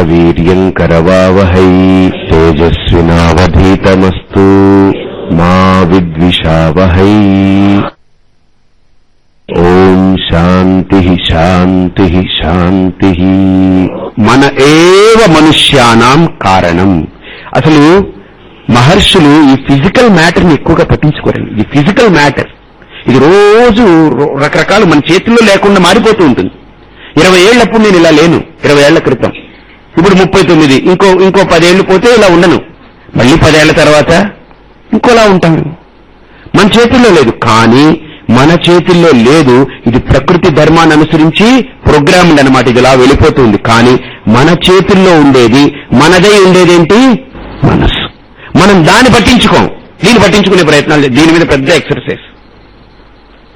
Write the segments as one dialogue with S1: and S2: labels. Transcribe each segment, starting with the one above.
S1: వీర్యం కరవావహై తేజస్వినావధీతమస్తు మా విద్విషావహై. ఓం శాంతి శాంతి శాంతి. మన ఏవ మనుష్యానాం కారణం. అసలు మహర్షులు ఈ ఫిజికల్ మ్యాటర్ని ఎక్కువగా పట్టించుకోరండి. ఇది ఫిజికల్ మ్యాటర్. ఇది రోజు రకరకాలు మన చేతుల్లో లేకుండా మారిపోతూ ఉంటుంది. ఇరవై ఏళ్ళప్పుడు నేను ఇలా లేను. ఇరవై ఏళ్ళ క్రితం. ఇప్పుడు ముప్పై తొమ్మిది. ఇంకో ఇంకో పదేళ్ళు పోతే ఇలా ఉండను. మళ్ళీ పదేళ్ళ తర్వాత ఇంకోలా ఉంటాను. మన చేతుల్లో లేదు. కానీ మన చేతుల్లో లేదు. ఇది ప్రకృతి ధర్మాన్ని అనుసరించి ప్రోగ్రామ్డ్ అనమాట ఇది ఇలా వెళ్ళిపోతుంది. కానీ మన చేతుల్లో ఉండేది మనదై ఉండేదేంటి? మనసు మనం దాన్ని పట్టించుకోం. దీన్ని పట్టించుకునే ప్రయత్నాలు దీని మీద పెద్ద ఎక్సర్సైజ్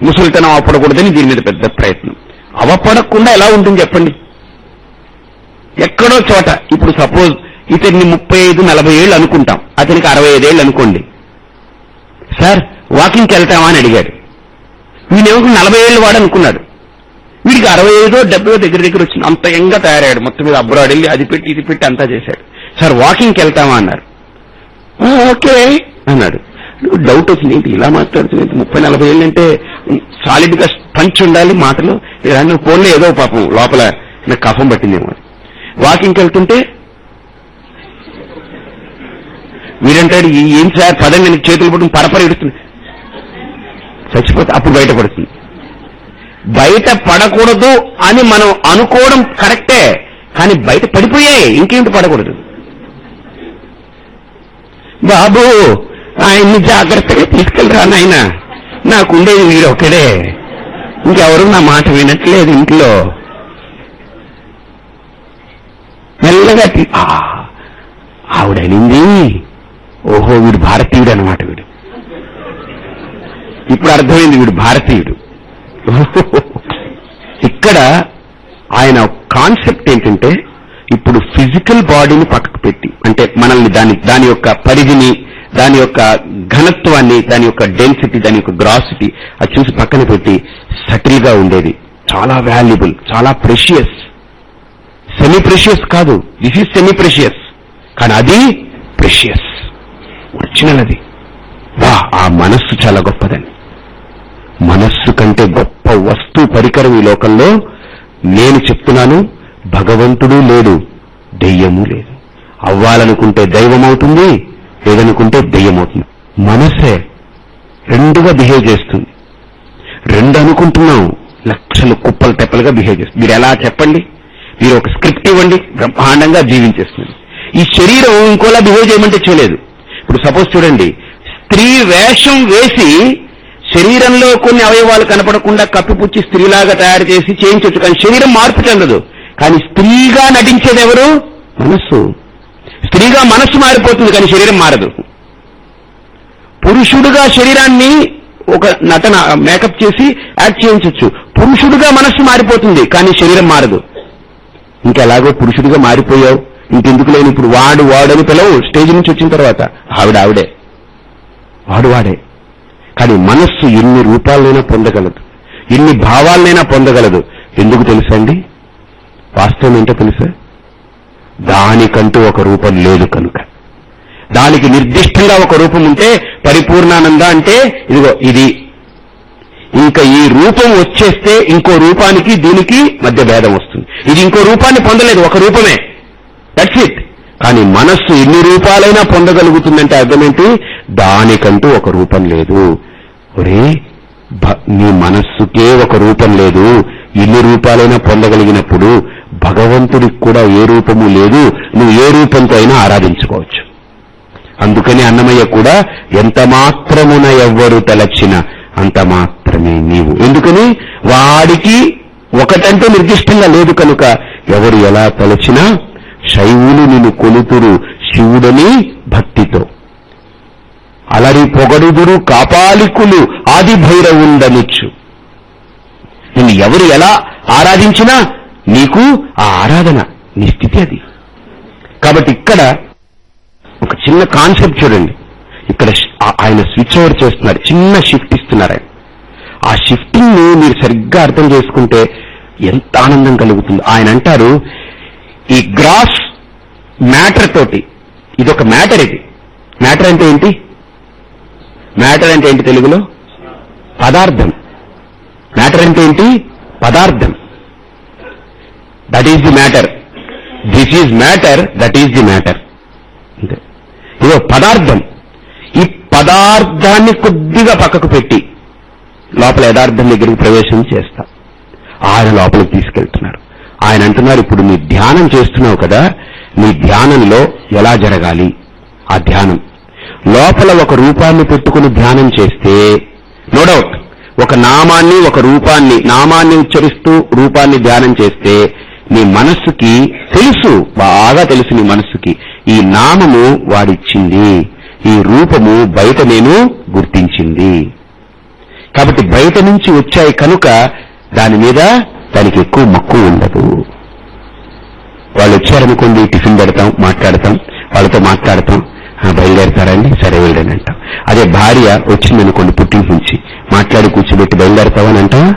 S1: ముసలితనం అవపడకూడదని దీని మీద పెద్ద ప్రయత్నం. అవపడకుండా ఎలా ఉంటుంది చెప్పండి? ఎక్కడో చోట. ఇప్పుడు సపోజ్ ఇతన్ని ముప్పై ఐదు నలభై ఏళ్ళు అనుకుంటాం. అతనికి అరవై ఐదేళ్ళు అనుకోండి. సార్ వాకింగ్కి వెళ్తామా? అని అడిగాడు. వీడేమో నలభై ఏళ్ళు వాడు అనుకున్నాడు. వీడికి అరవై ఐదో డెబ్బై దగ్గర దగ్గర వచ్చింది అంత యంగా తయారయ్యాడు. మొత్తం మీద అబ్రాడ్ వెళ్ళి అది పెట్టి ఇది పెట్టి అంతా చేశాడు. సార్ వాకింగ్కి వెళ్తామా? అన్నారు. ఓకే అన్నాడు. డౌట్ వచ్చింది ఏంటి? ఇలా మాట్లాడుతుంది ముప్పై నలభై ఏళ్ళు అంటే సాలిడ్గా పంచ్ ఉండాలి మాటలు. ఇలాంటి ఫోన్లో ఏదో పాపం లోపల నాకు కఫం పట్టిందేమో వాకింగ్కి వెళ్తుంటే వీడంటాడు ఏం సార్? పదండి నేను చేతులు పట్టుకుని పరపర ఇడుతుంది. చచ్చిపోతే అప్పుడు బయటపడుతుంది బయట పడకూడదు అని మనం అనుకోవడం కరెక్టే కానీ బయట పడిపోయాయి ఇంకేమిటి పడకూడదు? బాబు ఆయన్ని జాగ్రత్తగా తీసుకెళ్ళరా నాయన? నాకుండేది వీడు ఒకడే ఇంకెవరు నా మాట వినట్లేదు ఇంట్లో. మెల్లగా ఆ, ఆవిడనింది. ఓహో వీడు భారతీయుడు అనమాట వీడు. ఇప్పుడు అర్థమైంది వీడు భారతీయుడు. ఇక్కడ ఆయన కాన్సెప్ట్ ఏంటంటే ఇప్పుడు ఫిజికల్ బాడీని పక్కకు పెట్టి అంటే మనల్ని దాని దాని యొక్క పరిధిని దాని యొక్క ఘనత్వాన్ని దాని యొక్క డెన్సిటీ దాని యొక్క గ్రాసిటీ అది చూసి పక్కన పెట్టి సటిల్గా ఉండేది. చాలా వాల్యుబుల్ చాలా ప్రెషియస్ సెమీ ప్రెషియస్ కాదు. దిస్ ఈజ్ సెమీ ప్రెషియస్ కానీ అది ప్రెషియస్ ఒరిజినల్ అది వా ఆ మనస్సు చాలా గొప్పదని మనస్సు కంటే గొప్ప వస్తు పరికరం ఈ లోకంలో నేను చెప్తున్నాను భగవంతుడు లేడు దెయ్యము లేదు. అవ్వాలనుకుంటే దైవం అవుతుంది లేదనుకుంటే దెయ్యం అవుతుంది మనసే రెండుగా బిహేవ్ చేస్తుంది. రెండు అనుకుంటున్నాం లక్షలు కుప్పలు తెప్పలుగా బిహేవ్ చేస్తుంది. మీరు ఎలా చెప్పండి? మీరు ఒక స్క్రిప్ట్ ఇవ్వండి బ్రహ్మాండంగా జీవించేస్తుంది. ఈ శరీరం ఇంకోలా బిహేవ్ చేయమంటే చేయలేదు. ఇప్పుడు సపోజ్ చూడండి స్త్రీ వేషం వేసి శరీరంలో కొన్ని అవయవాలు కనపడకుండా కప్పిపుచ్చి స్త్రీలాగా తయారు చేసి చేయించవచ్చు కానీ శరీరం మార్పు చెందదు. కానీ స్త్రీగా నటించేది ఎవరు? మనస్సు. స్త్రీగా మనస్సు మారిపోతుంది కానీ శరీరం మారదు. పురుషుడుగా శరీరాన్ని ఒక నటన మేకప్ చేసి యాక్ట్ చేయించవచ్చు. పురుషుడుగా మనస్సు మారిపోతుంది కానీ శరీరం మారదు. ఇంకెలాగో పురుషుడిగా మారిపోయావు. ఇంకెందుకు లేని ఇప్పుడు వాడు వాడని పిలవు. స్టేజ్ నుంచి వచ్చిన తర్వాత ఆవిడ ఆవిడే. వాడు వాడే. కానీ మనస్సు ఎన్ని రూపాలనైనా పొందగలదు. ఎన్ని భావాలనైనా పొందగలదు. ఎందుకు తెలుసండి వాస్తవం ఏంటో తెలుసా? దానికంటూ ఒక రూపం లేదు కనుక. దానికి నిర్దిష్టంగా ఒక రూపం ఉంటే పరిపూర్ణానంద అంటే ఇదిగో ఇది ఇంకా ఈ రూపం వచ్చేస్తే ఇంకో రూపానికి దీనికి మధ్య భేదం వస్తుంది. ఇది ఇంకో రూపాన్ని పొందలేదు ఒక రూపమే. దట్స్ ఇట్ కానీ మనస్సు ఎన్ని రూపాలైనా పొందగలుగుతుందంటే అర్థమేంటి? దానికంటూ ఒక రూపం లేదు. ఒరే భ- నీ మనస్సుకే ఒక రూపం లేదు. ఎన్ని రూపాలైనా పొందగలిగినప్పుడు భగవంతుడికి కూడా ఏ రూపము లేదు. నువ్వు ఏ రూపంతో అయినా ఆరాధించుకోవచ్చు. అందుకని అన్నమయ్య కూడా ఎంత మాత్రమున ఎవ్వరు తలచిన అంత మాత్రం మాత్రమే నీవు. ఎందుకని? వాడికి ఒకటంటే నిర్దిష్టంగా లేదు కనుక ఎవరు ఎలా తలచినా శైవులు నిన్ను కొలుతురు శివుడని భక్తితో. అలరి పొగడుదురు కాపాలికులు ఆది భైరవుండనుచ్చు. నిన్ను ఎవరు ఎలా ఆరాధించినా నీకు ఆ ఆరాధన నీ స్థితి అది. కాబట్టి ఇక్కడ ఒక చిన్న కాన్సెప్ట్ చూడండి. ఇక్కడ ఆయన స్విచ్ ఓవర్ చేస్తున్నారు చిన్న షిఫ్ట్ ఇస్తున్నారు ఆయన. ఆ షిఫ్టింగ్ను మీరు సరిగ్గా అర్థం చేసుకుంటే ఎంత ఆనందం కలుగుతుంది. ఆయన అంటారు ఈ గ్రాస్ మ్యాటర్ తోటి ఇది ఒక మ్యాటర్ ఇది. మ్యాటర్ అంటే ఏంటి? మ్యాటర్ అంటే ఏంటి తెలుగులో? పదార్థం. మ్యాటర్ అంటే ఏంటి? పదార్థం. That is the matter this is matter that is the matter ఇదో పదార్థం. ఈ పదార్థాన్ని కొద్దిగా పక్కకు పెట్టి లోపల యథార్థం దగ్గరికి ప్రవేశం చేస్తా. ఆయన లోపలికి తీసుకెళ్తున్నారు. ఆయన అంటున్నారు ఇప్పుడు నీ ధ్యానం చేస్తున్నావు కదా నీ ధ్యానంలో ఎలా జరగాలి? ఆ ధ్యానం. లోపల ఒక రూపాన్ని పెట్టుకుని ధ్యానం చేస్తే నో డౌట్ ఒక నామాన్ని ఒక రూపాన్ని నామాన్ని ఉచ్చరిస్తూ రూపాన్ని ధ్యానం చేస్తే నీ మనస్సుకి తెలుసు బాగా తెలుసు నీ మనస్సుకి. ఈ నామము వాడిచ్చింది ఈ రూపము బయట నేను గుర్తించింది. కాబట్టి బయట నుంచి వచ్చాయి కనుక దాని మీద దానికి ఎక్కువ మక్కువ ఉండదు. వాళ్ళు వచ్చారనుకోండి టిఫిన్ పెడతాం మాట్లాడతాం వాళ్ళతో మాట్లాడతాం. "ఆ, బయలుదేరతారండి సరే వెళ్ళండి అంటాం. అదే భార్య వచ్చిందనుకోండి పుట్టింటి నుంచి మాట్లాడి కూర్చోబెట్టి బయలుదేరతావని అంటావా?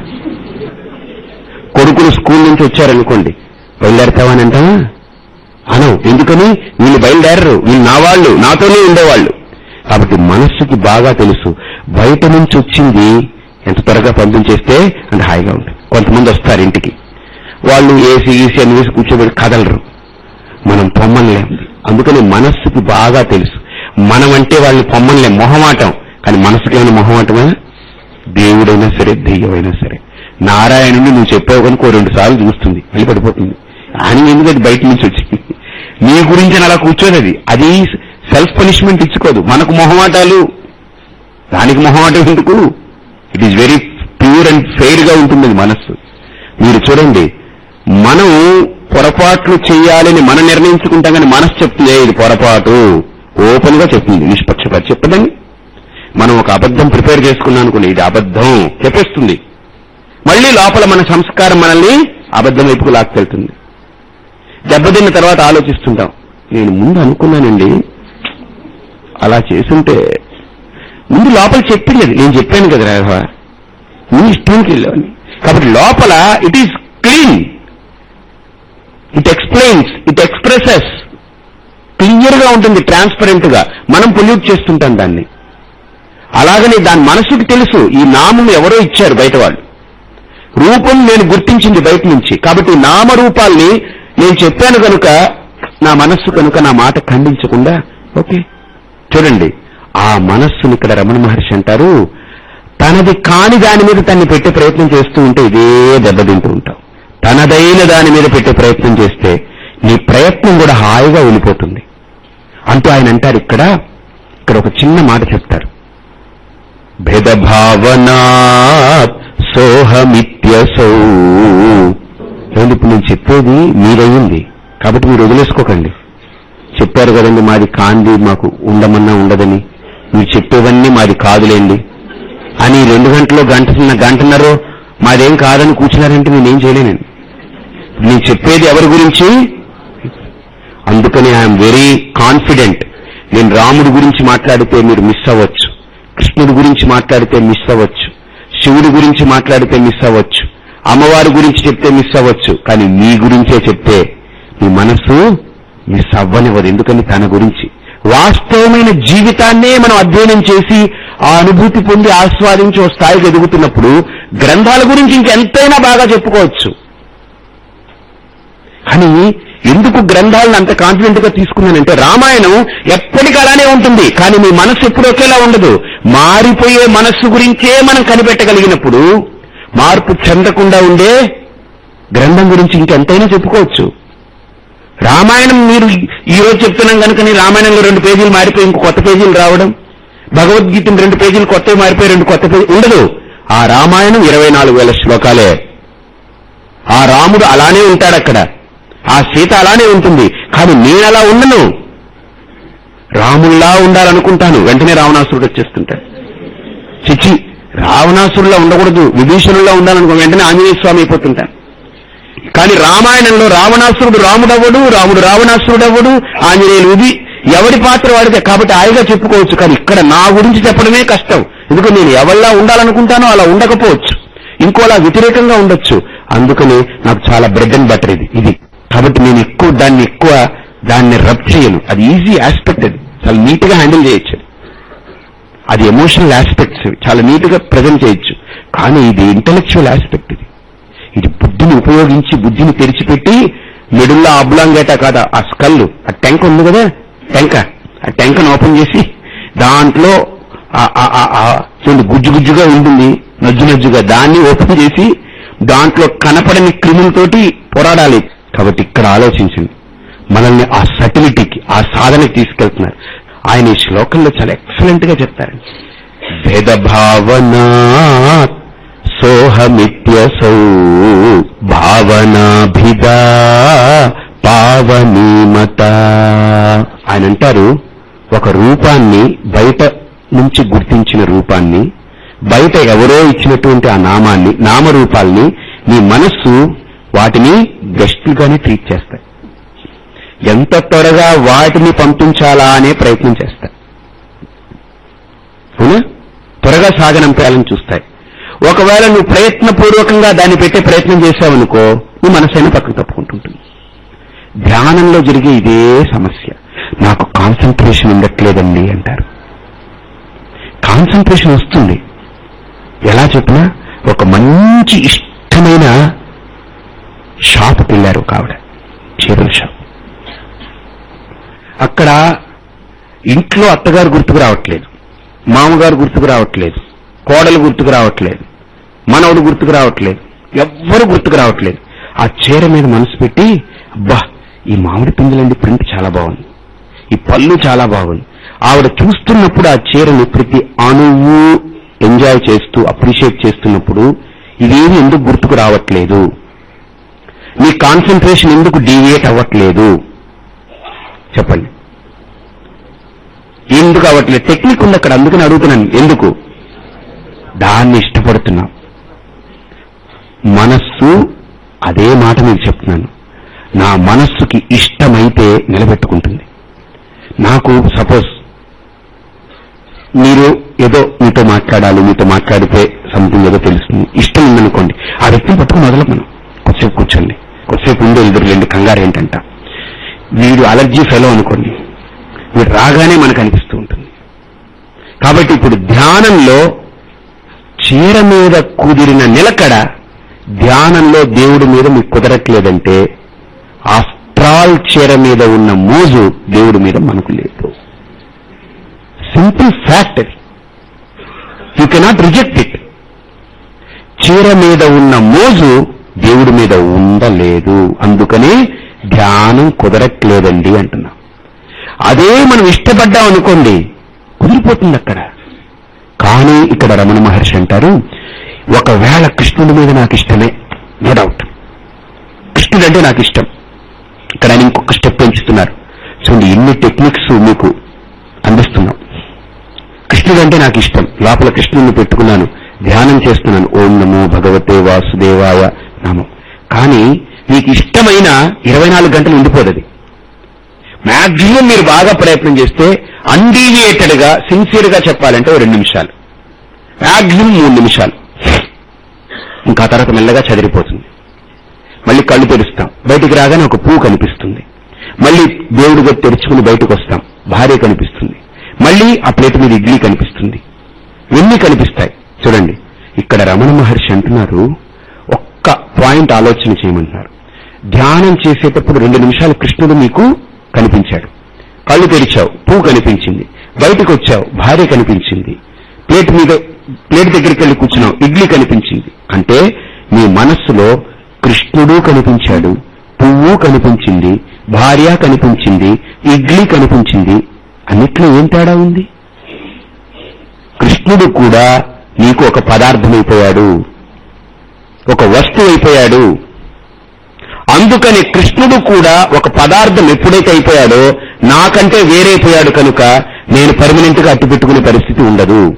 S1: కొడుకులు స్కూల్ నుంచి వచ్చారనుకోండి బయలుదేరతావని అంటావా? అనవు. ఎందుకని? వీళ్ళు బయలుదేరరు. వీళ్ళు నా వాళ్ళు నాతోనే ఉండేవాళ్ళు. కాబట్టి మనస్సుకి బాగా తెలుసు బయట నుంచి వచ్చింది ఎంత త్వరగా పంపించేస్తే అంటే హాయిగా ఉంటుంది. కొంతమంది వస్తారు ఇంటికి. వాళ్ళు ఏసీ ఈసీ అని వేసి కూర్చోబెట్టి కదలరు. మనం పొమ్మనలేం. అందుకని మనస్సుకి బాగా తెలుసు. మనం అంటే వాళ్ళని పొమ్మనలేం. మొహమాటం. కానీ మనసుకి ఏమైనా మొహమాటమా? దేవుడైనా సరే దెయ్యమైనా సరే. నారాయణుని నువ్వు చెప్పావు కనుక ఓ రెండు సార్లు చూస్తుంది. వెళ్ళి పడిపోతుంది. ఆయన ఎందుకంటే బయట నుంచి వచ్చింది నీ గురించి అలా కూర్చోదు అది సెల్ఫ్ పనిష్మెంట్ ఇచ్చుకోదు. మనకు మొహమాటాలు దానికి మొహమాటం ఎందుకు? It is very pure and ఫెయిర్గా ఉంటుంది మనస్సు. మీరు చూడండి మనం పొరపాట్లు చేయాలని మనం నిర్ణయించుకుంటాం కానీ మనసు చెప్తుంది ఇది పొరపాటు. ఓపెన్గా చెప్తుంది నిష్పక్షపాతి చెప్పదండి. మనం ఒక అబద్ధం ప్రిపేర్ చేసుకున్నాం అనుకోండి ఇది అబద్ధం చెప్పేస్తుంది. మళ్ళీ లోపల మన సంస్కారం మనల్ని అబద్ధం వైపుకు లాక్కెళ్తుంది. దెబ్బతిన్న తర్వాత ఆలోచిస్తుంటాం నేను ముందు అనుకున్నానండి అలా చేసుంటే ముందు లోపల చెప్పింది అది. నేను చెప్పాను కదా రాఘవ. నీ ఇష్టానికి వెళ్ళావని కాబట్టి లోపల it is clean it explains it expresses క్లియర్గా ఉంటుంది ట్రాన్స్పరెంట్గా. మనం పొల్యూట్ చేస్తుంటాం దాన్ని. అలాగని దాని మనసుకి తెలుసు ఈ నామం ఎవరో ఇచ్చారు బయట వాళ్ళు రూపం నేను గుర్తించింది బయట నుంచి. కాబట్టి నామరూపాల్ని నేను చెప్పాను కనుక నా మనస్సు కనుక నా మాట ఖండించకుండా ఓకే? చూడండి. ఆ మనస్సును ఇక్కడ రమణ మహర్షి అంటారు తనది కాని దాని మీద తన్ని పెట్టే ప్రయత్నం చేస్తూ ఉంటే ఇదే దెబ్బతింటూ ఉంటాం తనదైన దాని మీద పెట్టే ప్రయత్నం చేస్తే నీ ప్రయత్నం కూడా హాయిగా వెళ్ళిపోతుంది అంటూ ఆయన అంటారు ఇక్కడ ఇక్కడ ఒక చిన్న మాట చెప్తారు. భేదభావనా సోహమిత్యసౌ. ఏమండి ఇప్పుడు నేను చెప్పేది మీరయ్యింది కాబట్టి మీరు వదిలేసుకోకండి. చెప్పారు కదండి మాది కాంది మాకు ఉండమన్నా ఉండదని. మీరు చెప్పేవన్నీ మాది కాదులేండి. అని రెండు గంటలో గంట గంటన్నర మాదేం కాదని కూర్చున్నారంటే నేనేం చేయలేనండి నేను. చెప్పేది ఎవరి గురించి? అందుకని ఐఎమ్ వెరీ కాన్ఫిడెంట్ నేను రాముడి గురించి మాట్లాడితే మీరు మిస్ అవ్వచ్చు. కృష్ణుడి గురించి మాట్లాడితే మిస్ అవ్వచ్చు. శివుడి గురించి మాట్లాడితే మిస్ అవ్వచ్చు. అమ్మవారి గురించి చెప్తే మిస్ అవ్వచ్చు. కానీ మీ గురించే చెప్తే మీ మనస్సు మిస్ అవ్వనివ్వదు. ఎందుకని తన గురించి. వాస్తవమైన జీవితాన్నే మనం అధ్యయనం చేసి ఆ అనుభూతి పొంది ఆస్వాదించి ఓ స్థాయికి ఎదుగుతున్నప్పుడు గ్రంథాల గురించి ఇంకెంతైనా బాగా చెప్పుకోవచ్చు. కానీ ఎందుకు గ్రంథాలను అంత కాన్ఫిడెంట్గా తీసుకున్నానంటే రామాయణం ఎప్పటికీ అలానే ఉంటుంది. కానీ మీ మనస్సు ఎప్పుడు ఒకేలా ఉండదు. మారిపోయే మనస్సు గురించే మనం కనిపెట్టగలిగినప్పుడు మార్పు చెందకుండా ఉండే గ్రంథం గురించి ఇంకెంతైనా చెప్పుకోవచ్చు. రామాయణం మీరు ఈరోజు చెప్తున్నాం కనుకని రామాయణంలో రెండు పేజీలు మారిపోయి ఇంకో కొత్త పేజీలు రావడం భగవద్గీత రెండు పేజీలు కొత్తవి మారిపోయి రెండు కొత్త పేజీ ఉండదు. ఆ రామాయణం ఇరవై నాలుగు వేల శ్లోకాలే. ఆ రాముడు అలానే ఉంటాడు అక్కడ. ఆ సీత అలానే ఉంటుంది. కానీ నేను అలా ఉండను. రాముల్లా ఉండాలనుకుంటాను. వెంటనే రావణాసురుడు వచ్చేస్తుంటాడు. చిచ్చి రావణాసురులా ఉండకూడదు. విభీషణుల్లా ఉండాలనుకో వెంటనే ఆంజనేయ స్వామి అయిపోతుంటాను కానీ రామాయణంలో రావణాసురుడు రాముడవ్వడు రాముడు రావణాసురుడవ్వడు ఆంజనేయులు ఇది ఎవరి పాత్ర వాడితే కాబట్టి హాయిగా చెప్పుకోవచ్చు. కానీ ఇక్కడ నా గురించి చెప్పడమే కష్టం. ఎందుకంటే నేను ఎవరిలా ఉండాలనుకుంటానో అలా ఉండకపోవచ్చు. ఇంకోలా వ్యతిరేకంగా ఉండొచ్చు. అందుకని నాకు చాలా బ్రెడ్ అండ్ బటర్ ఇది ఇది. కాబట్టి నేను ఎక్కువ దాన్ని ఎక్కువ దాన్ని రబ్ చేయను. అది ఈజీ ఆస్పెక్ట్ అది. చాలా నీట్గా హ్యాండిల్ చేయొచ్చు. అది ఎమోషనల్ ఆస్పెక్ట్స్ చాలా నీట్గా ప్రజెంట్ చేయొచ్చు. కానీ ఇది ఇంటలెక్చువల్ ఆస్పెక్ట్ ఇది. బుద్ధిని ఉపయోగించి బుద్ధిని తెరిచిపెట్టి మిడుల్లో అబ్లాంగేట కాదా ఆ స్కల్ ఆ టెంక ఉంది కదా టెంక. ఆ టెంకను ఓపెన్ చేసి దాంట్లో చూడండి గుజ్జు గుజ్జుగా ఉంటుంది నజ్జు నజ్జుగా. దాన్ని ఓపెన్ చేసి దాంట్లో కనపడని క్రిములతోటి పోరాడాలి. కాబట్టి ఇక్కడ ఆలోచించండి. మనల్ని ఆ సటిలిటీకి ఆ సాధనకి తీసుకెళ్తున్నారు. ఆయన ఈ శ్లోకంలో చాలా ఎక్సలెంట్గా చెప్తారండి. భేద భావనా సోహమిత్యసౌ భావనాభిదా పావనీమత. ఆయన అంటారు ఒక రూపాన్ని బయట నుంచి గుర్తించిన రూపాన్ని బయట ఎవరో ఇచ్చినటువంటి ఆ నామాన్ని నామరూపాల్ని నీ మనస్సు వాటిని గెస్టులుగానే ట్రీట్ చేస్తాయి. ఎంత త్వరగా వాటిని పంపించాలా అనే ప్రయత్నం చేస్తాయి. అవునా? త్వరగా సాగనంపేయాలని చూస్తాయి. ఒకవేళ నువ్వు ప్రయత్నపూర్వకంగా దాన్ని పెట్టే ప్రయత్నం చేశావనుకో నువ్వు మనసైనా పక్కకు తప్పుకుంటుంటుంది. ధ్యానంలో జరిగే ఇదే సమస్య. నాకు కాన్సన్ట్రేషన్ ఉండట్లేదండి అంటారు. కాన్సన్ట్రేషన్ వస్తుంది. ఎలా చెప్పినా ఒక మంచి ఇష్టమైన షాప్కి వెళ్ళారు ఒక ఆవిడ. చీరల షాప్ అక్కడ ఇంట్లో అత్తగారు గుర్తుకు రావట్లేదు. మామగారు గుర్తుకు రావట్లేదు. కోడలు గుర్తుకు రావట్లేదు. మనవడు గుర్తుకు రావట్లేదు. ఎవ్వరు గుర్తుకు రావట్లేదు. ఆ చీర మీద మనసు పెట్టి అబ్బా ఈ మామిడి పిందులండి ప్రింట్ చాలా బాగుంది. ఈ పళ్ళు చాలా బాగుంది. ఆవిడ చూస్తున్నప్పుడు ఆ చీరను ప్రతి అణువు ఎంజాయ్ చేస్తూ అప్రిషియేట్ చేస్తున్నప్పుడు ఇదేమి ఎందుకు గుర్తుకు రావట్లేదు? మీ కాన్సన్ట్రేషన్ ఎందుకు డీవియేట్ అవ్వట్లేదు? చెప్పండి. ఎందుకు అవ్వట్లేదు? టెక్నిక్ ఉంది అక్కడ అందుకని అడుగుతున్నాను. ఎందుకు? దాన్ని ఇష్టపడుతున్నాం. మనస్సు అదే మాట మీకు చెప్తున్నాను. నా మనస్సుకి ఇష్టమైతే నిలబెట్టుకుంటుంది. నాకు సపోజ్ మీరు ఏదో మీతో మాట్లాడాలి మీతో మాట్లాడితే సంథింగ్ ఏదో తెలుస్తుంది. ఇష్టం ఉందనుకోండి. ఆ వ్యక్తిని పట్టుకుని వదలం మనం కొద్దిసేపు కూర్చోండి. కొద్దిసేపు ఉండే ఎదురులేండి. కంగారు ఏంటంట? వీడు అలర్జీ ఫెలో అనుకోండి. వీడు రాగానే మనకు అనిపిస్తూ ఉంటుంది. కాబట్టి ఇప్పుడు ధ్యానంలో చీర మీద కుదిరిన నిలకడ ధ్యానంలో దేవుడి మీద మీకు కుదరట్లేదంటే ఆస్ట్రాల్ చీర మీద ఉన్న మోజు దేవుడి మీద మనకు లేదు. సింపుల్ ఫ్యాక్ట్ అది. యూ కెనాట్ రిజెక్ట్ ఇట్ చీర మీద ఉన్న మోజు దేవుడి మీద ఉండలేదు. అందుకనే ధ్యానం కుదరట్లేదండి అంటున్నాం. అదే మనం ఇష్టపడ్డాం అనుకోండి కుదిరిపోతుంది అక్కడ. కానీ ఇక్కడ రమణ మహర్షి అంటారు ఒకవేళ కృష్ణుడి మీద నాకు ఇష్టమే నో డౌట్ కృష్ణుడు అంటే నాకు ఇష్టం. ఇక్కడ ఆయన ఇంకొక స్టెప్ పెంచుతున్నారు చూడండి ఇన్ని టెక్నిక్స్ మీకు అందిస్తున్నాం. కృష్ణుడు అంటే నాకు ఇష్టం. లోపల కృష్ణుడిని పెట్టుకున్నాను. ధ్యానం చేస్తున్నాను. ఓం నమో భగవతే వాసుదేవాయ నామం. కానీ మీకు ఇష్టమైన ఇరవై నాలుగు గంటలు ఉండిపోదది మాక్సిమం మీరు బాగా ప్రయత్నం చేస్తే అన్డీవియేటెడ్గా సిన్సియర్గా చెప్పాలంటే ఓ రెండు నిమిషాలు. మాక్సిమం మూడు నిమిషాలు. ఇంకా తర్వాత మెల్లగా చదిరిపోతుంది. మళ్ళీ కళ్ళు తెరుస్తాం. బయటికి రాగానే ఒక పువ్వు కనిపిస్తుంది. మళ్ళీ దేవుడిగా తెరుచుకుని బయటకు వస్తాం. భార్య కనిపిస్తుంది. మళ్ళీ ఆ ప్లేట్ మీద ఇడ్లీ కనిపిస్తుంది. ఎన్ని కనిపిస్తాయి. చూడండి ఇక్కడ రమణ మహర్షి అంటున్నారు ఒక్క పాయింట్ ఆలోచన చేయమంటున్నారు. ధ్యానం చేసేటప్పుడు రెండు నిమిషాలు కృష్ణుడు మీకు కనిపించాడు. కళ్ళు తెరిచావు పువ్వు కనిపించింది. బయటకు వచ్చావు భార్య కనిపించింది. ప్లేట్ మీద ప్లేట్ దగ్గరికి వెళ్ళి కూర్చున్నావు. ఇడ్లీ కనిపించింది. అంటే నీ మనస్సులో కృష్ణుడు కనిపించాడు పువ్వు కనిపించింది భార్య కనిపించింది ఇడ్లీ కనిపించింది. అన్నిట్లో ఏం తేడా ఉంది? కృష్ణుడు కూడా నీకు ఒక పదార్థమైపోయాడు. ఒక వస్తువు అయిపోయాడు. అందుకని కృష్ణుడు కూడా ఒక పదార్థం ఎప్పుడైతే అయిపోయాడో నాకంటే వేరైపోయాడు కనుక నేను పర్మనెంట్గా అట్టు పెట్టుకునే పరిస్థితి ఉండదు.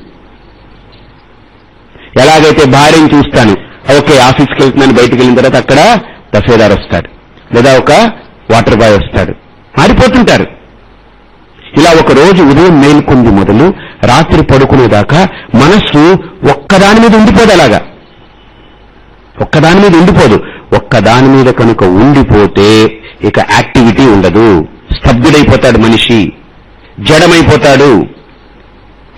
S1: ఎలాగైతే భార్యను చూస్తాను ఓకే ఆఫీస్కి వెళ్తున్నాను బయటకు వెళ్ళిన తర్వాత అక్కడ దఫేదార్ వస్తాడు. లేదా ఒక వాటర్ బాయ్ వస్తాడు. మారిపోతుంటారు. ఇలా ఒక రోజు ఉదయం మేల్కొంది మొదలు రాత్రి పడుకునేదాకా మనస్సు ఒక్కదాని మీద ఉండిపోదు అలాగా. ఒక్కదాని మీద ఉండిపోదు. ఒక్కదాని మీద కనుక ఉండిపోతే ఇక యాక్టివిటీ ఉండదు. స్తబ్దుడైపోతాడు మనిషి. జడమైపోతాడు.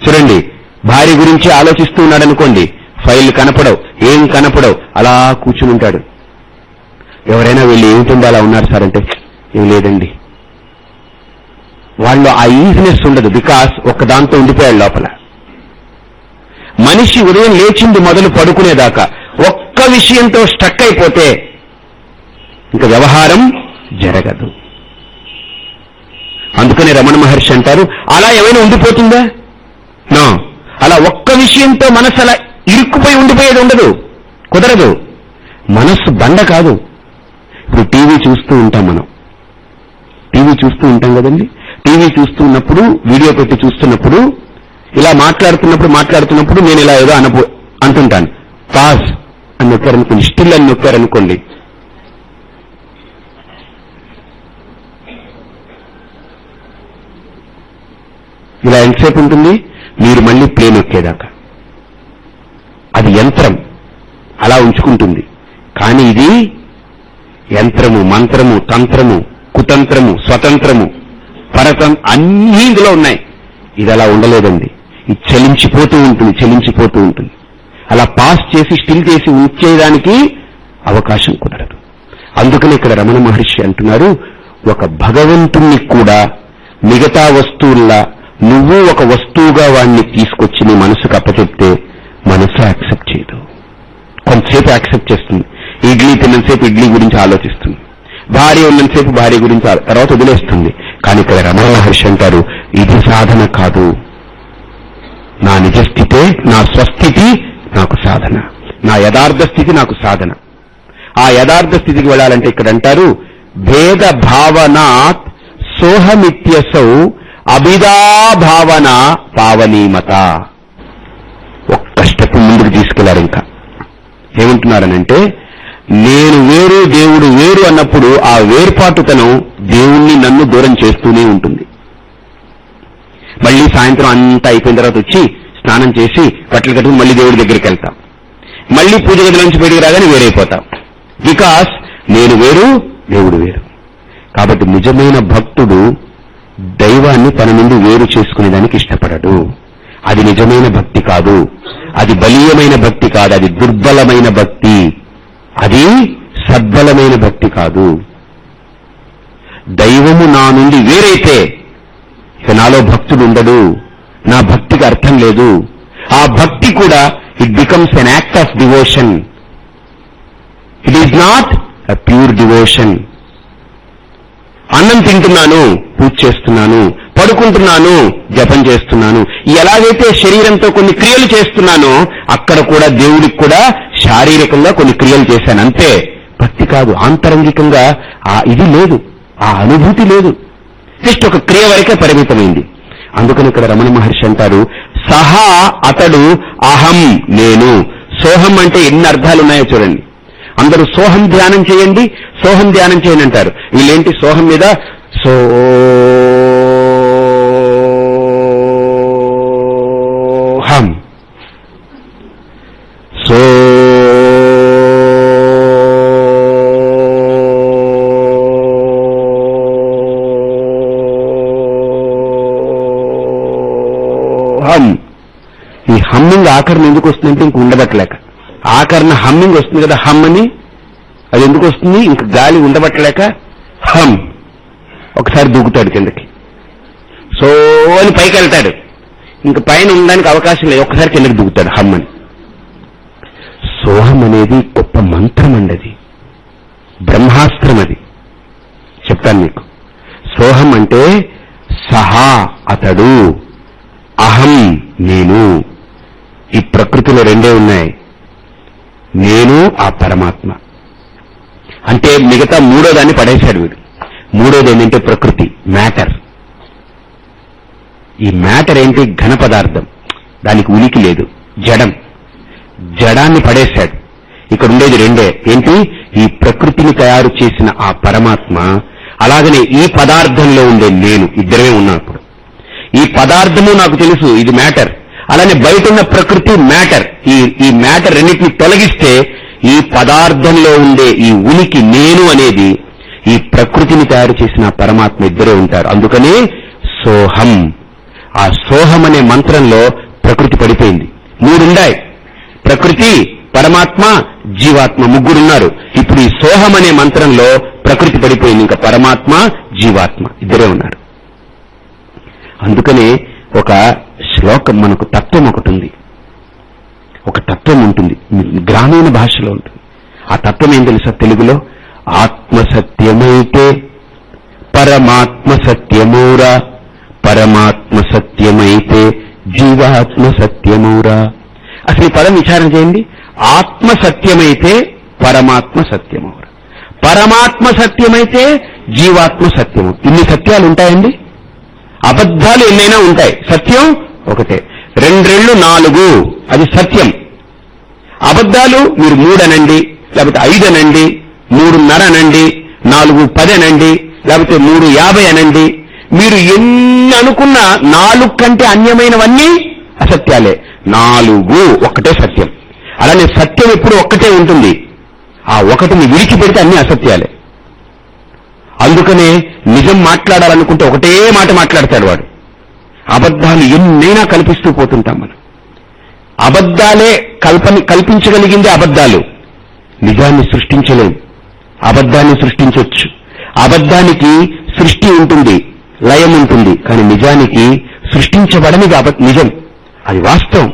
S1: చూడండి భార్య గురించి ఆలోచిస్తూ ఉన్నాడు అనుకోండి ఫైల్ కనపడవు. ఏం కనపడవు? అలా కూర్చుని ఉంటాడు ఎవరైనా వీళ్ళు ఏమిటండి అలా ఉన్నారు సార్ అంటే ఏం లేదండి. వాళ్ళు ఆ ఈజినెస్ ఉండదు బికాస్ ఒక దాంతో ఉండిపోయాడు లోపల. మనిషి ఉదయం లేచింది మొదలు పడుకునేదాకా ఒక్క విషయంతో స్టక్ అయిపోతే ఇంకా వ్యవహారం జరగదు. అందుకనే రమణ మహర్షి అంటారు అలా ఏమైనా ఉండిపోతుందా? నా. అలా ఒక్క విషయంతో మనసు అలా ఇరుక్కుపోయి ఉండిపోయేది ఉండదు. కుదరదు. మనస్సు బండ కాదు. ఇప్పుడు టీవీ చూస్తూ ఉంటాం మనం. టీవీ చూస్తూ ఉంటాం కదండి. టీవీ చూస్తున్నప్పుడు వీడియో పెట్టి చూస్తున్నప్పుడు ఇలా మాట్లాడుతున్నప్పుడు మాట్లాడుతున్నప్పుడు నేను ఇలా ఏదో అనపో అంటుంటాను. పాస్ అని నొక్కారనుకోండి. స్టిల్ అని నొక్కారనుకోండి. ఇలా ఎంతసేపు ఉంటుంది? మీరు మళ్ళీ ప్లే నొక్కేదాకా. అది యంత్రం. అలా ఉంచుకుంటుంది. కానీ ఇది యంత్రము మంత్రము తంత్రము కుతంత్రము స్వతంత్రము పరతం అన్నీ ఇందులో ఉన్నాయి. ఇది అలా ఉండలేదండి. ఇది చలించిపోతూ ఉంటుంది చలించిపోతూ ఉంటుంది. అలా పాస్ చేసి స్టిల్ చేసి ఉంచేయడానికి అవకాశం కుదరదు. అందుకని ఇక్కడ రమణ మహర్షి అంటున్నారు ఒక భగవంతుణ్ణి కూడా మిగతా వస్తువుల్లా నువ్వు ఒక వస్తువుగా వాణ్ణి తీసుకొచ్చి నీ మనసుకు అప్పచెప్తే మనసు యాక్సెప్ట్ చేయదు. కొంతసేపు యాక్సెప్ట్ చేస్తుంది. ఇడ్లీ తిన్నంతసేపు ఇడ్లీ గురించి ఆలోచిస్తుంది. భార్య ఉన్నంతసేపు భార్య గురించి తర్వాత వదిలేస్తుంది. కానీ ఇక్కడ రమణ మహర్షి అంటారు ఇది సాధన కాదు. నా నిజస్థితే నా స్వస్థితి నాకు సాధన. నా యథార్థ స్థితి నాకు సాధన. ఆ యథార్థ స్థితికి వెళ్ళాలంటే ఇక్కడ అంటారు భేద భావనాత్ సోహమిత్యసౌ అభిదా భావన పావనీమత. ఒక్క ముందుకు తీసుకెళ్ళారు ఇంకా. ఏమంటున్నారనంటే నేను వేరు దేవుడు వేరు అన్నప్పుడు ఆ వేర్పాటుతనం దేవుణ్ణి నన్ను దూరం చేస్తూనే ఉంటుంది. మళ్ళీ సాయంత్రం అంతా అయిపోయిన తర్వాత వచ్చి స్నానం చేసి బట్టలు కట్టుకుని మళ్ళీ దేవుడి దగ్గరికి వెళ్తాం. మళ్ళీ పూజ గది నుంచి బయటికి రాగానే వేరైపోతాం. బికాస్ నేను వేరు దేవుడు వేరు. కాబట్టి నిజమైన భక్తుడు దైవాన్ని తన నుండి వేరు చేసుకునేదానికి ఇష్టపడడు. అది నిజమైన భక్తి కాదు. అది బలీయమైన భక్తి కాదు. అది దుర్బలమైన భక్తి. అది సద్బలమైన భక్తి కాదు. దైవము నా నుండి వేరైతే ఇక నాలో భక్తుడు ఉండడు. నా భక్తికి అర్థం లేదు. ఆ భక్తి కూడా it becomes an act of devotion it is not a pure devotion అన్నం తింటున్నాను పూజ చేస్తున్నాను పడుకుంటున్నాను జపం చేస్తున్నాను. ఎలాగైతే శరీరంతో కొన్ని క్రియలు చేస్తున్నానో అక్కడ కూడా దేవుడికి కూడా శారీరకంగా కొన్ని క్రియలు చేశాను. అంతే. భక్తి కాదు. ఆంతరంగికంగా ఆ ఇది లేదు. ఆ అనుభూతి లేదు. జస్ట్ ఒక క్రియ వరకే పరిమితమైంది. అందుకని ఇక్కడ రమణ మహర్షి అంటారు సహా అతడు అహం నేను. సోహం అంటే ఎన్ని అర్థాలు ఉన్నాయో చూడండి. అందరూ సోహం ధ్యానం చేయండి సోహం ధ్యానం చేయండి అంటారు. వీళ్ళేంటి? సోహం మీద సో సో హమ్. ఈ హమ్మింగ్ ఆకరణ ఎందుకు వస్తుందంటే ఇంక ఉండబట్టలేక. ఆకరణ హమ్మింగ్ వస్తుంది కదా హమ్ అని. అది ఎందుకు వస్తుంది? ఇంక గాలి ఉండబట్టలేక హమ్. ఒకసారి దూకుతాడు కిందకి. సో అని పైకి వెళ్తాడు. ఇంక పైన ఉండడానికి అవకాశం లేదు. ఒక్కసారి కిందకి దూకుతాడు హమ్ అని. సోహం అనేది గొప్ప మంత్రం అండి అది బ్రహ్మాస్త్రం అది చెప్తాను మీకు. సోహం అంటే సహా అతడు అహం నేను. ఈ ప్రకృతిలో రెండే ఉన్నాయి. నేను ఆ పరమాత్మ. అంటే మిగతా మూడో దాన్ని పడేశాడు వీడు. మూడోది ఏంటంటే ప్రకృతి మ్యాటర్. ఈ మ్యాటర్ ఏంటి? ఘన పదార్థం. దానికి ఉనికి లేదు. జడం. జడాన్ని పడేశాడు. ఇక్కడ ఉండేది రెండే. ఏంటి? ఈ ప్రకృతిని తయారు చేసిన ఆ పరమాత్మ అలాగనే ఈ పదార్థంలో ఉండే నేను ఇద్దరే ఉన్నా ఇప్పుడు. ఈ పదార్థము నాకు తెలుసు ఇది మ్యాటర్. అలానే బయట ఉన్న ప్రకృతి మ్యాటర్. ఈ ఈ మ్యాటర్ రెండింటిని తొలగిస్తే ఈ పదార్థంలో ఉండే ఈ ఉనికి నేను అనేది ఈ ప్రకృతిని తయారు చేసిన పరమాత్మ ఇద్దరే ఉంటారు. అందుకనే సోహం. ఆ సోహం అనే మంత్రంలో ప్రకృతి పడిపోయింది. మూడుండాయి. ప్రకృతి పరమాత్మ జీవాత్మ ముగ్గురున్నారు. ఇప్పుడు ఈ సోహం అనే మంత్రంలో ప్రకృతి పడిపోయింది. ఇంకా పరమాత్మ జీవాత్మ ఇద్దరే ఉన్నారు. అందుకనే ఒక శ్లోకం మనకు తత్వం ఒకటి ఉంది. ఒక తత్వం ఉంటుంది. గ్రామీణ భాషలో ఉంటుంది. ఆ తత్వం ఏం తెలుసా తెలుగులో? ఆత్మ సత్యమైతే పరమాత్మ సత్యమూరా పరమాత్మ సత్యమైతే జీవాత్మ సత్యమూరా అసలు ఈ పదం విచారణ చేయండి. ఆత్మ సత్యమైతే పరమాత్మ సత్యమవరు పరమాత్మ సత్యమైతే జీవాత్మ సత్యము ఇన్ని సత్యాలు ఉంటాయండి అబద్ధాలు ఎన్నైనా ఉంటాయి. సత్యం ఒకటే. రెండ్రెళ్ళు నాలుగు. అది సత్యం. అబద్ధాలు మీరు మూడనండి లేకపోతే ఐదనండి మూడున్నర అనండి నాలుగు పది అనండి లేకపోతే మూడు యాభై అనండి. మీరు ఎన్ని అనుకున్న నాలుగు కంటే అన్యమైనవన్నీ అసత్యాలే. నాలుగు ఒక్కటే సత్యం. అలానే సత్యం ఎప్పుడు ఒక్కటే ఉంటుంది. ఆ ఒకటిని విడిచిపెడితే అన్ని అసత్యాలే. అందుకనే నిజం మాట్లాడాలనుకుంటే ఒకటే మాట మాట్లాడతాడు వాడు. అబద్ధాలు ఎన్నైనా కల్పిస్తూ పోతుంటాం మనం. అబద్ధాలే కల్పని కల్పించగలిగింది అబద్ధాలు. నిజాన్ని సృష్టించలేం. అబద్ధాన్ని సృష్టించవచ్చు అబద్ధానికి సృష్టి ఉంటుంది లయం ఉంటుంది కానీ నిజానికి సృష్టించబడనిది అబ నిజం. అది వాస్తవం.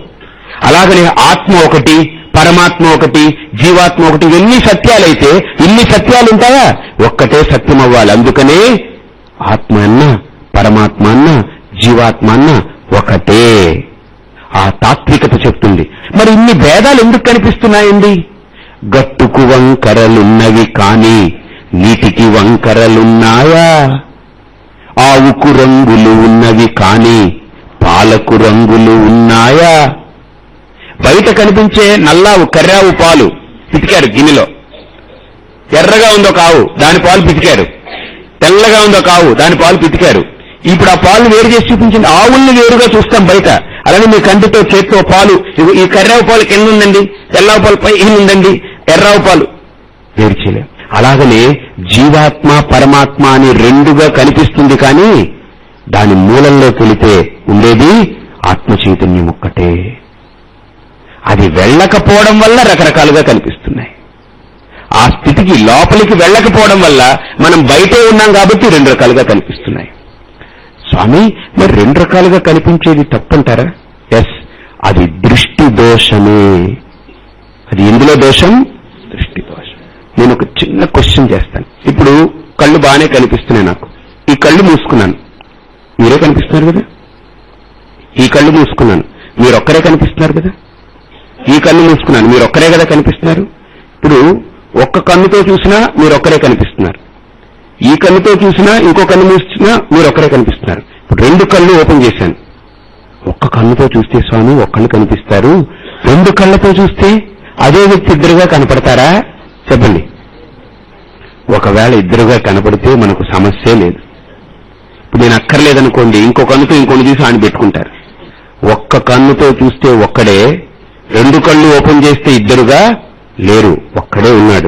S1: అలాగనే ఆత్మ ఒకటి పరమాత్మ ఒకటి జీవాత్మ ఒకటి ఎన్ని సత్యాలైతే ఇన్ని సత్యాలు ఉంటాయా ఒక్కటే సత్యం అవ్వాలి అందుకనే ఆత్మ అన్న పరమాత్మ అన్న జీవాత్మ అన్న ఒకటే. ఆ తాత్వికత చెప్తుంది. మరి ఇన్ని భేదాలు ఎందుకు కనిపిస్తున్నాయండి? గట్టుకు వంకరలున్నవి కాని నీటికి వంకరలున్నాయా? ఆవుకు రంగులు ఉన్నవి కాని పాలకు రంగులు ఉన్నాయా? బయట కనిపించే నల్లావు కర్రావు పాలు పితికారు గిన్నెలో. ఎర్రగా ఉందో కావు దాని పాలు పితికారు. తెల్లగా ఉందో కావు దాని పాలు పితికారు. ఇప్పుడు ఆ పాలు వేరు చేసి చూపించింది. ఆవుల్ని వేరుగా చూస్తాం బయట. అలానే మీ కంటితో చేతితో పాలు. ఈ కర్రావు పాలు కింద ఉందండి తెల్లవ పాలు పై ఉందండి ఎర్రావు పాలు. వేరు చేయలేం. అలాగనే జీవాత్మ పరమాత్మ అని రెండుగా కనిపిస్తుంది కానీ దాని మూలంలోకి వెళితే ఉండేది ఆత్మ చైతన్యం ఒక్కటే. అది వెళ్ళకపోవడం వల్ల రకరకాలుగా కనిపిస్తున్నాయి. ఆ స్థితికి లోపలికి వెళ్ళకపోవడం వల్ల మనం బయటే ఉన్నాం కాబట్టి రెండు రకాలుగా కనిపిస్తున్నాయి. స్వామి మరి రెండు రకాలుగా కనిపించేది తప్పంటారా? ఎస్ అది దృష్టి దోషమే. అది ఎందులో దోషం? దృష్టి దోషం. నేను ఒక చిన్న క్వశ్చన్ చేస్తాను. ఇప్పుడు కళ్ళు బాగానే కనిపిస్తున్నాయి నాకు. ఈ కళ్ళు మూసుకున్నాను. మీరే కనిపిస్తున్నారు కదా? ఈ కళ్ళు మూసుకున్నాను. మీరొక్కరే కనిపిస్తున్నారు కదా? ఈ కన్ను మూసుకున్నాను. మీరు ఒక్కరే కదా కనిపిస్తున్నారు? ఇప్పుడు ఒక్క కన్నుతో చూసినా మీరు ఒక్కరే కనిపిస్తున్నారు. ఈ కన్నుతో చూసినా ఇంకో కన్ను మూసినా మీరు ఒక్కరే కనిపిస్తున్నారు. ఇప్పుడు రెండు కళ్ళు ఓపెన్ చేశాను. ఒక్క కన్నుతో చూస్తే స్వామి ఒక్కళ్ళు కనిపిస్తారు. రెండు కళ్ళతో చూస్తే అదే వ్యక్తి ఇద్దరుగా కనపడతారా? చెప్పండి. ఒకవేళ ఇద్దరుగా కనపడితే మనకు సమస్య లేదు. ఇప్పుడు నేను అక్కర్లేదనుకోండి ఇంకో కన్నుతో ఇంకొన్ని చూసి ఆని పెట్టుకుంటారు ఒక్క కన్నుతో చూస్తే ఒక్కడే రెండు కళ్ళు ఓపెన్ చేస్తే ఇద్దరుగా లేరు. ఒక్కడే ఉన్నాడు.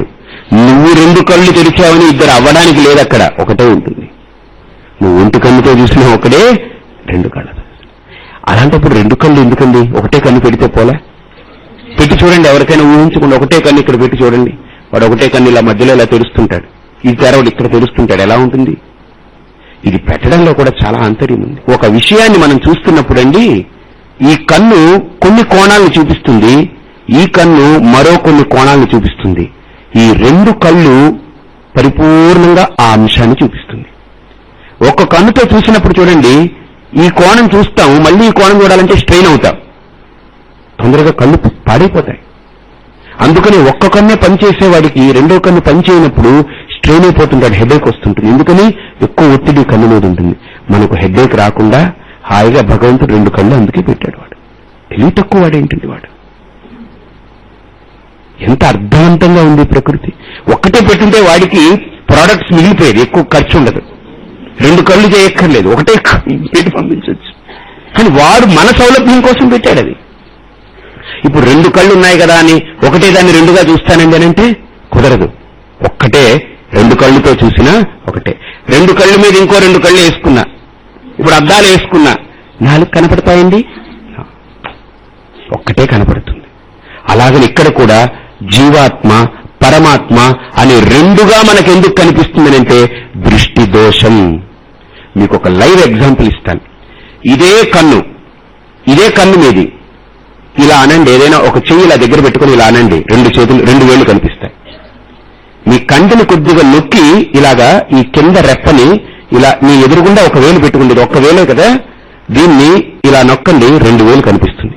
S1: నువ్వు రెండు కళ్ళు తెరిచావని ఇద్దరు అవ్వడానికి లేదు అక్కడ. ఒకటే ఉంటుంది. నువ్వు ఒంటి కన్నుతో చూసినా ఒకడే రెండు కళ్ళు. అలాంటప్పుడు రెండు కళ్ళు ఎందుకండి? ఒకటే కన్ను పెడితే పోలే. పెట్టి చూడండి ఎవరికైనా ఊహించకుండా ఒకటే కన్ను ఇక్కడ పెట్టి చూడండి. వాడు ఒకటే కన్ను ఇలా మధ్యలో ఇలా తెరుస్తుంటాడు. ఈ తెరవడు ఇక్కడ తెరుస్తుంటాడు. ఎలా ఉంటుంది? ఇది పెట్టడంలో కూడా చాలా ఆంతర్యం ఉంది. ఒక విషయాన్ని మనం చూస్తున్నప్పుడండి ఈ కన్ను కొన్ని కోణాలను చూపిస్తుంది ఈ కన్ను మరో కొన్ని కోణాలను చూపిస్తుంది. ఈ రెండు కళ్ళు పరిపూర్ణంగా ఆ అంశాన్ని చూపిస్తుంది. ఒక కన్నుతో చూసినప్పుడు చూడండి ఈ కోణం చూస్తాం మళ్ళీ ఈ కోణం చూడాలంటే స్ట్రెయిన్ అవుతాం. తొందరగా కళ్ళు పాడైపోతాయి. అందుకని ఒక్క కన్నే పనిచేసేవాడికి రెండో కన్ను పనిచేయనప్పుడు స్ట్రెయిన్ అయిపోతుంటాడు హెడేక్ వస్తుంటుంది. ఎందుకని? ఎక్కువ ఒత్తిడి కన్ను మీద ఉంటుంది. మనకు హెడేక్ రాకుండా హాయిగా భగవంతుడు రెండు కళ్ళు అందుకే పెట్టాడు వాడు. తెలివి తక్కువ వాడేంటండి వాడు? ఎంత అర్థవంతంగా ఉంది ప్రకృతి. ఒక్కటే పెట్టుంటే వాడికి ప్రోడక్ట్స్ మిగిలిపోయేది ఎక్కువ ఖర్చు ఉండదు. రెండు కళ్ళు చేయక్కర్లేదు ఒకటే పెట్టి పంపించవచ్చు కానీ వాడు మన సౌలభ్యం కోసం పెట్టాడు అది. ఇప్పుడు రెండు కళ్ళు ఉన్నాయి కదా అని ఒకటే దాన్ని రెండుగా చూస్తానండి అని అంటే కుదరదు. ఒక్కటే రెండు కళ్ళుతో చూసినా ఒకటే. రెండు కళ్ళు మీద ఇంకో రెండు కళ్ళు వేసుకున్నా ఇప్పుడు అద్దాలు వేసుకున్నా నాలుగు కనపడతాయండి? ఒక్కటే కనపడుతుంది. అలాగని ఇక్కడ కూడా జీవాత్మ పరమాత్మ అనే రెండుగా మనకెందుకు కనిపిస్తుందనంటే దృష్టి దోషం. మీకు ఒక లైవ్ ఎగ్జాంపుల్ ఇస్తాను. ఇదే కన్ను. ఇదే కన్ను మీది. ఇలా అనండి ఏదైనా ఒక చెయ్యి ఇలా దగ్గర పెట్టుకుని ఇలా అనండి. రెండు చేతులు రెండు వేళ్ళు కనిపిస్తాయి. మీ కంటిని కొద్దిగా నొక్కి ఇలాగా ఈ కింద రెప్పని ఇలా మీ ఎదురుగుండా ఒక వేలు పెట్టుకుంది ఒక్క వేలే కదా? దీన్ని ఇలా నొక్కండి రెండు వేలు కనిపిస్తుంది.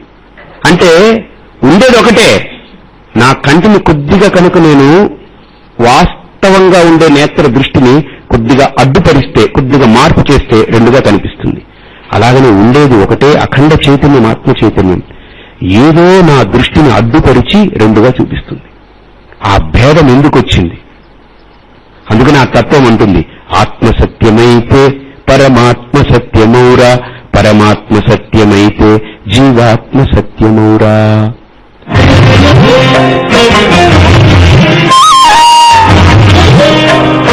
S1: అంటే ఉండేది ఒకటే. నా కంటిని కొద్దిగా కనుక నేను వాస్తవంగా ఉండే నేత్ర దృష్టిని కొద్దిగా అడ్డుపరిస్తే కొద్దిగా మార్పు చేస్తే రెండుగా కనిపిస్తుంది. అలాగనే ఉండేది ఒకటే అఖండ చైతన్యం ఆత్మ చైతన్యం. ఏదో నా దృష్టిని అడ్డుపరిచి రెండుగా చూపిస్తుంది. ఆ భేదం ఎందుకు వచ్చింది? అందుకని ఆ తత్వం అంటుంది. ఆత్మసత్యమైతే పరమాత్మ సత్యమౌరా పరమాత్మ సత్యమైతే జీవాత్మ సత్యమౌరా Thank you.